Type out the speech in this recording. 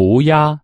涂鸦。